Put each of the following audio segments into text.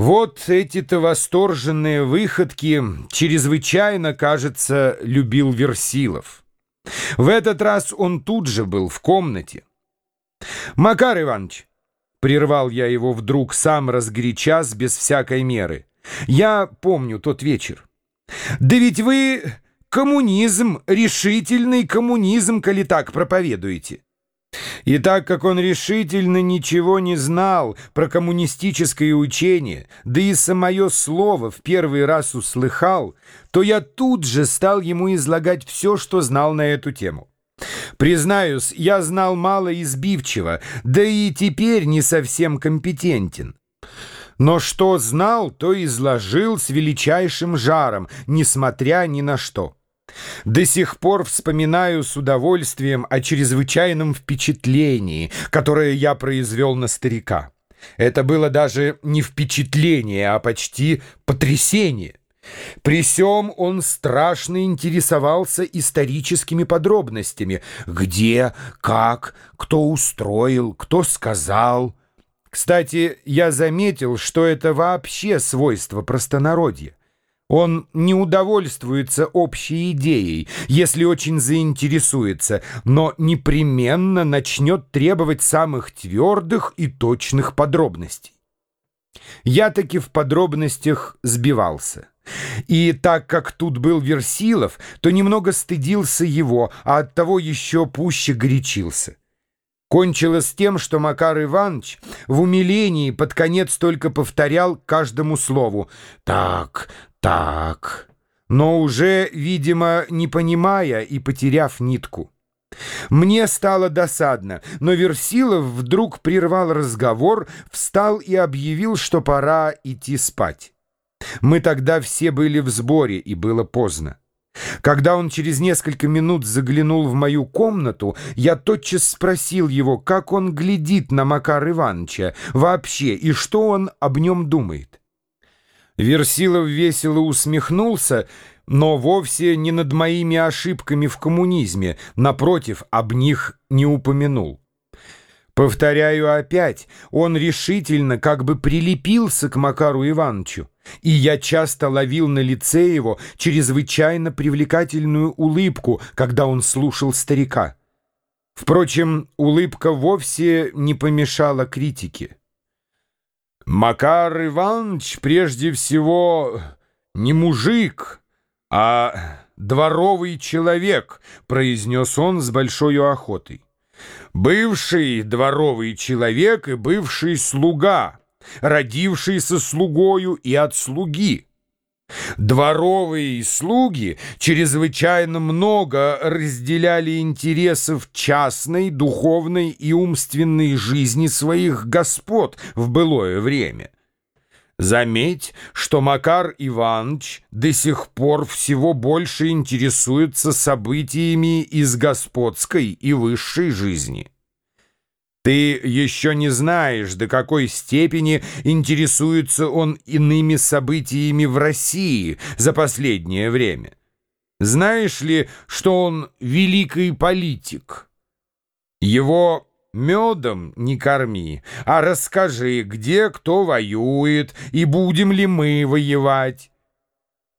Вот эти-то восторженные выходки чрезвычайно, кажется, любил Версилов. В этот раз он тут же был в комнате. «Макар Иванович!» — прервал я его вдруг, сам разгорячас, без всякой меры. «Я помню тот вечер. Да ведь вы коммунизм, решительный коммунизм, коли так проповедуете». И так как он решительно ничего не знал про коммунистическое учение, да и самое слово в первый раз услыхал, то я тут же стал ему излагать все, что знал на эту тему. Признаюсь, я знал мало избивчиво, да и теперь не совсем компетентен. Но что знал, то изложил с величайшим жаром, несмотря ни на что. До сих пор вспоминаю с удовольствием о чрезвычайном впечатлении, которое я произвел на старика. Это было даже не впечатление, а почти потрясение. При сём он страшно интересовался историческими подробностями. Где, как, кто устроил, кто сказал. Кстати, я заметил, что это вообще свойство простонародья. Он не удовольствуется общей идеей, если очень заинтересуется, но непременно начнет требовать самых твердых и точных подробностей. Я таки в подробностях сбивался. И так как тут был Версилов, то немного стыдился его, а оттого еще пуще горячился. Кончилось тем, что Макар Иванович в умилении под конец только повторял каждому слову «так, так», но уже, видимо, не понимая и потеряв нитку. Мне стало досадно, но Версилов вдруг прервал разговор, встал и объявил, что пора идти спать. Мы тогда все были в сборе, и было поздно. Когда он через несколько минут заглянул в мою комнату, я тотчас спросил его, как он глядит на Макар Ивановича вообще и что он об нем думает. Версилов весело усмехнулся, но вовсе не над моими ошибками в коммунизме, напротив, об них не упомянул. Повторяю опять, он решительно как бы прилепился к Макару Ивановичу, и я часто ловил на лице его чрезвычайно привлекательную улыбку, когда он слушал старика. Впрочем, улыбка вовсе не помешала критике. «Макар Иванович прежде всего не мужик, а дворовый человек», — произнес он с большой охотой. «Бывший дворовый человек и бывший слуга» родившийся слугою и от слуги. Дворовые слуги чрезвычайно много разделяли интересов частной, духовной и умственной жизни своих господ в былое время. Заметь, что Макар Иванович до сих пор всего больше интересуется событиями из господской и высшей жизни. Ты еще не знаешь, до какой степени интересуется он иными событиями в России за последнее время. Знаешь ли, что он великий политик? Его медом не корми, а расскажи, где кто воюет и будем ли мы воевать.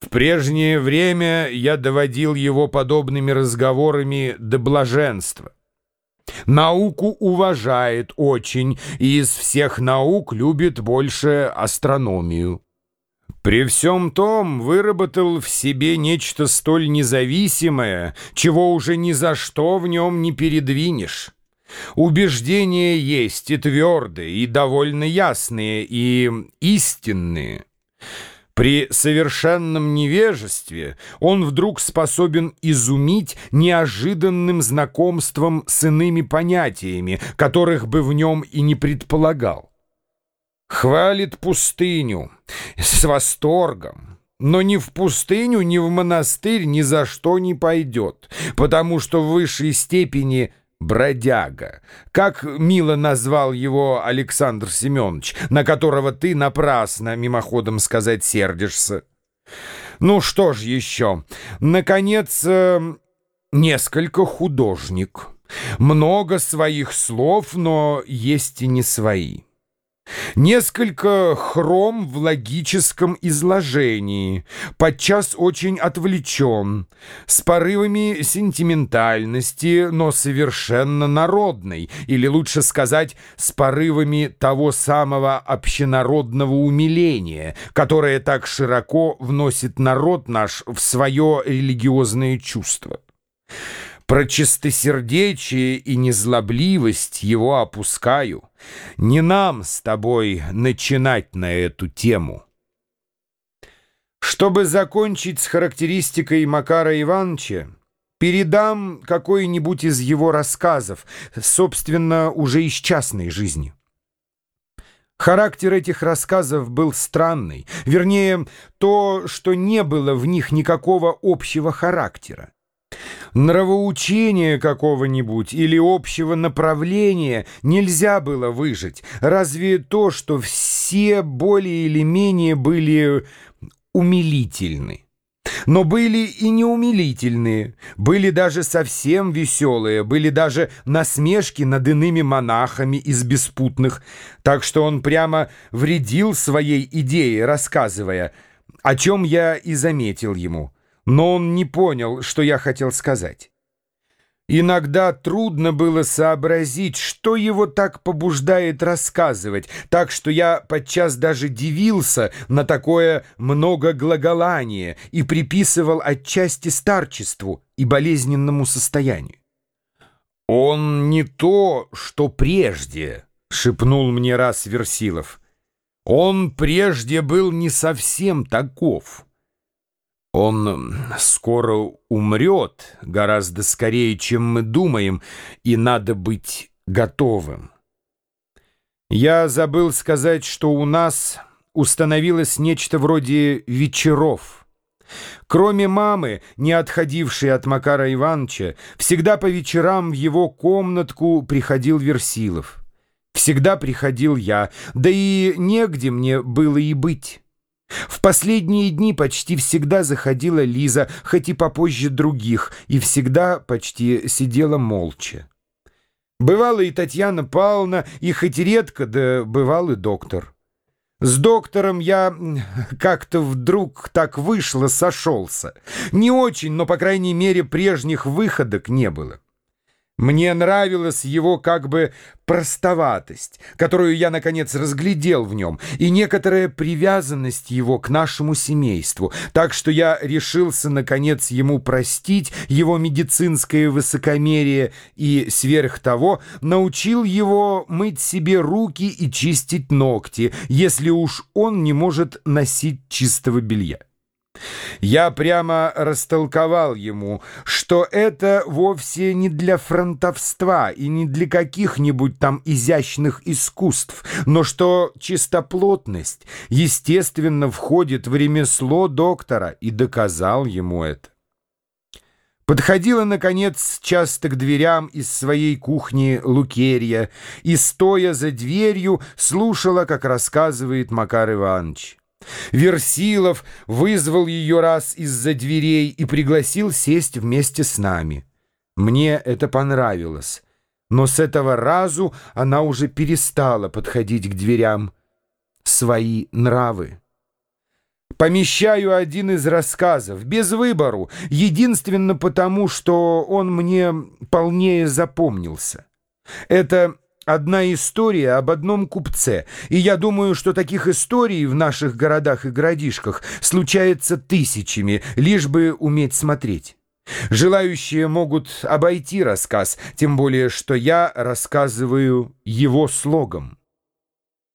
В прежнее время я доводил его подобными разговорами до блаженства. Науку уважает очень и из всех наук любит больше астрономию. При всем том выработал в себе нечто столь независимое, чего уже ни за что в нем не передвинешь. Убеждения есть и твердые, и довольно ясные, и истинные. При совершенном невежестве он вдруг способен изумить неожиданным знакомством с иными понятиями, которых бы в нем и не предполагал. Хвалит пустыню с восторгом, но ни в пустыню, ни в монастырь ни за что не пойдет, потому что в высшей степени – бродяга. Как мило назвал его Александр Семенович, на которого ты напрасно мимоходом сказать сердишься. Ну что ж еще? Наконец, э, несколько художник. Много своих слов, но есть и не свои. Несколько хром в логическом изложении, подчас очень отвлечен, с порывами сентиментальности, но совершенно народной, или лучше сказать, с порывами того самого общенародного умиления, которое так широко вносит народ наш в свое религиозное чувство. Про чистосердечие и незлобливость его опускаю. Не нам с тобой начинать на эту тему. Чтобы закончить с характеристикой Макара Ивановича, передам какой-нибудь из его рассказов, собственно, уже из частной жизни. Характер этих рассказов был странный, вернее, то, что не было в них никакого общего характера. Нравоучения какого-нибудь или общего направления нельзя было выжить, разве то, что все более или менее были умилительны. Но были и неумилительные, были даже совсем веселые, были даже насмешки над иными монахами из беспутных, так что он прямо вредил своей идее, рассказывая, о чем я и заметил ему но он не понял, что я хотел сказать. Иногда трудно было сообразить, что его так побуждает рассказывать, так что я подчас даже дивился на такое многоглаголание и приписывал отчасти старчеству и болезненному состоянию. «Он не то, что прежде», — шепнул мне раз Версилов. «Он прежде был не совсем таков». Он скоро умрет, гораздо скорее, чем мы думаем, и надо быть готовым. Я забыл сказать, что у нас установилось нечто вроде вечеров. Кроме мамы, не отходившей от Макара Ивановича, всегда по вечерам в его комнатку приходил Версилов. Всегда приходил я, да и негде мне было и быть. В последние дни почти всегда заходила Лиза, хоть и попозже других, и всегда почти сидела молча. Бывала и Татьяна Павловна, и хоть редко, да бывал и доктор. С доктором я как-то вдруг так вышло, сошелся. Не очень, но, по крайней мере, прежних выходок не было. Мне нравилась его как бы простоватость, которую я, наконец, разглядел в нем, и некоторая привязанность его к нашему семейству, так что я решился, наконец, ему простить его медицинское высокомерие и, сверх того, научил его мыть себе руки и чистить ногти, если уж он не может носить чистого белья. Я прямо растолковал ему, что это вовсе не для фронтовства и не для каких-нибудь там изящных искусств, но что чистоплотность, естественно, входит в ремесло доктора, и доказал ему это. Подходила, наконец, часто к дверям из своей кухни Лукерья и, стоя за дверью, слушала, как рассказывает Макар Иванович. Версилов вызвал ее раз из-за дверей и пригласил сесть вместе с нами. Мне это понравилось, но с этого разу она уже перестала подходить к дверям. Свои нравы. Помещаю один из рассказов, без выбору, единственно потому, что он мне полнее запомнился. Это одна история об одном купце, и я думаю, что таких историй в наших городах и городишках случается тысячами, лишь бы уметь смотреть. Желающие могут обойти рассказ, тем более, что я рассказываю его слогом.